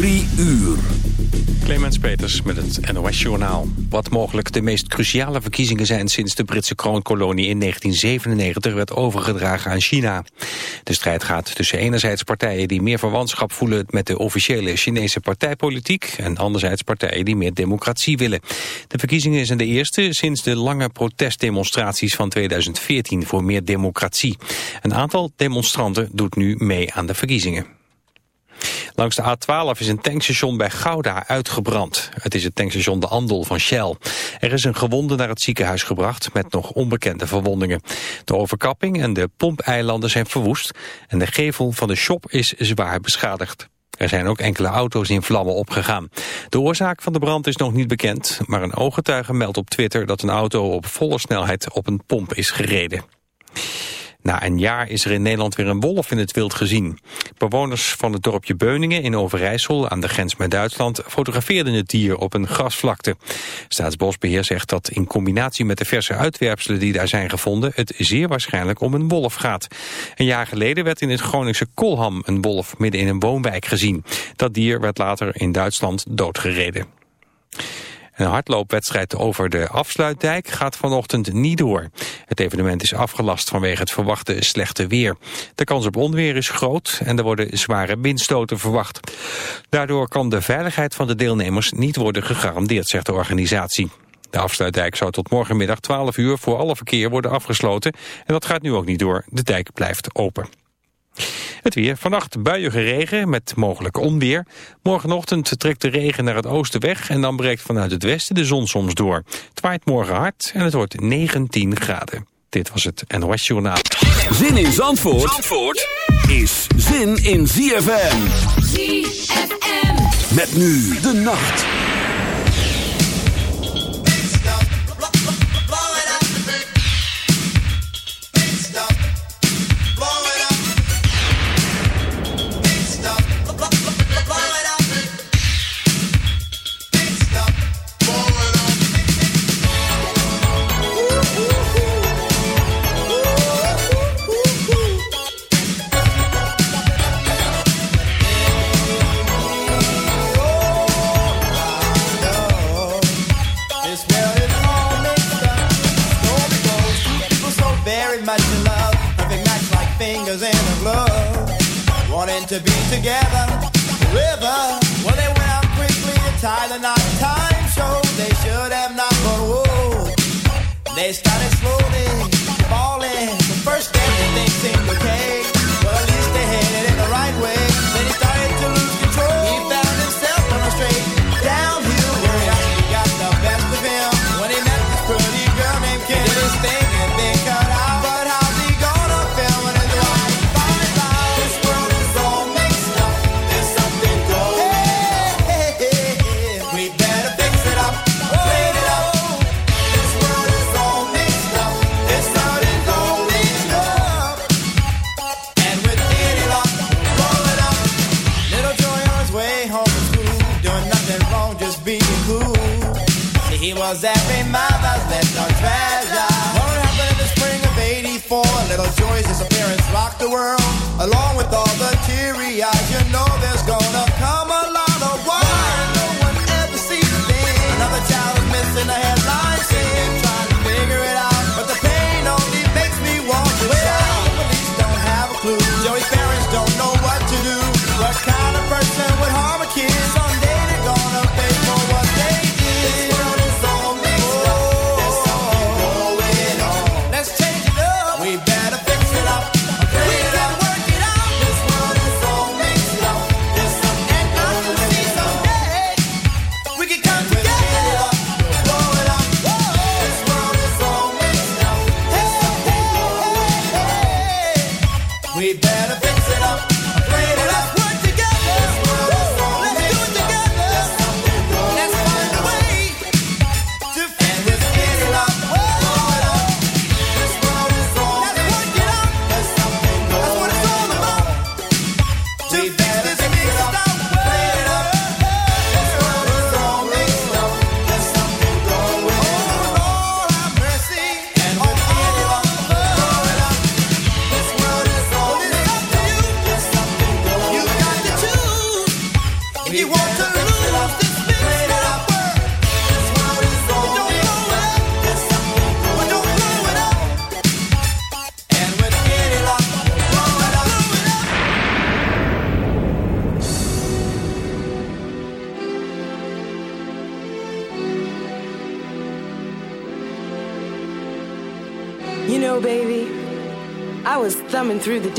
Drie uur. Clemens Peters met het NOS-journaal. Wat mogelijk de meest cruciale verkiezingen zijn sinds de Britse kroonkolonie in 1997 werd overgedragen aan China. De strijd gaat tussen enerzijds partijen die meer verwantschap voelen met de officiële Chinese partijpolitiek en anderzijds partijen die meer democratie willen. De verkiezingen zijn de eerste sinds de lange protestdemonstraties van 2014 voor meer democratie. Een aantal demonstranten doet nu mee aan de verkiezingen. Langs de A12 is een tankstation bij Gouda uitgebrand. Het is het tankstation De Andel van Shell. Er is een gewonde naar het ziekenhuis gebracht met nog onbekende verwondingen. De overkapping en de pompeilanden zijn verwoest en de gevel van de shop is zwaar beschadigd. Er zijn ook enkele auto's in vlammen opgegaan. De oorzaak van de brand is nog niet bekend, maar een ooggetuige meldt op Twitter dat een auto op volle snelheid op een pomp is gereden. Na een jaar is er in Nederland weer een wolf in het wild gezien. Bewoners van het dorpje Beuningen in Overijssel aan de grens met Duitsland fotografeerden het dier op een grasvlakte. Staatsbosbeheer zegt dat in combinatie met de verse uitwerpselen die daar zijn gevonden het zeer waarschijnlijk om een wolf gaat. Een jaar geleden werd in het Groningse Kolham een wolf midden in een woonwijk gezien. Dat dier werd later in Duitsland doodgereden. Een hardloopwedstrijd over de afsluitdijk gaat vanochtend niet door. Het evenement is afgelast vanwege het verwachte slechte weer. De kans op onweer is groot en er worden zware windstoten verwacht. Daardoor kan de veiligheid van de deelnemers niet worden gegarandeerd, zegt de organisatie. De afsluitdijk zou tot morgenmiddag 12 uur voor alle verkeer worden afgesloten. En dat gaat nu ook niet door. De dijk blijft open. Het weer. Vannacht buiige regen met mogelijk onweer. Morgenochtend trekt de regen naar het oosten weg... en dan breekt vanuit het westen de zon soms door. Het waait morgen hard en het wordt 19 graden. Dit was het NOS Journaal. Zin in Zandvoort, Zandvoort is zin in ZFM. ZFM. Met nu de nacht.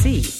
see.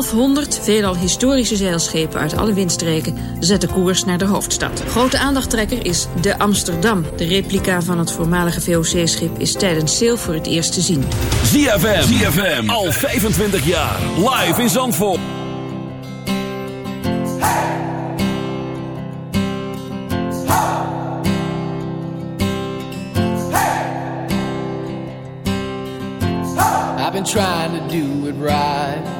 1200 veelal historische zeilschepen uit alle windstreken zetten koers naar de hoofdstad. Grote aandachttrekker is de Amsterdam. De replica van het voormalige VOC-schip is tijdens zeil voor het eerst te zien. ZFM, ZFM, al 25 jaar, live in Zandvoort. I've been trying to do it right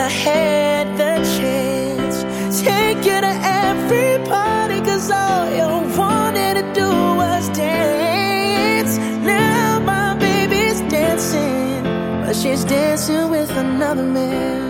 I had the chance. Take you to every all you wanted to do was dance. Now my baby's dancing, but she's dancing with another man.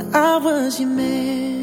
I was your man.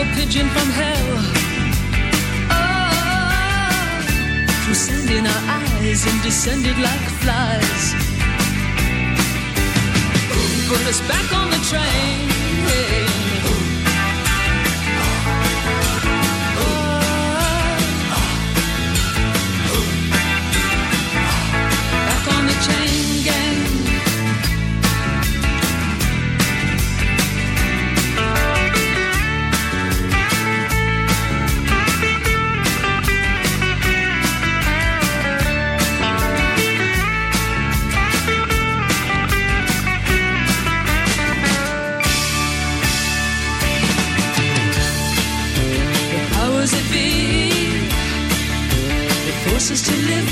A pigeon from hell. Ah, through sand in our eyes and descended like flies. Put us back on the train.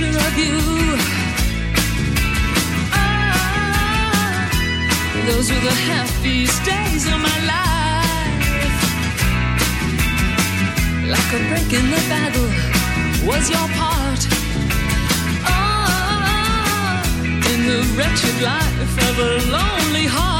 Picture of you. Ah, those were the happiest days of my life. Like a break in the battle was your part. Ah, in the wretched life of a lonely heart.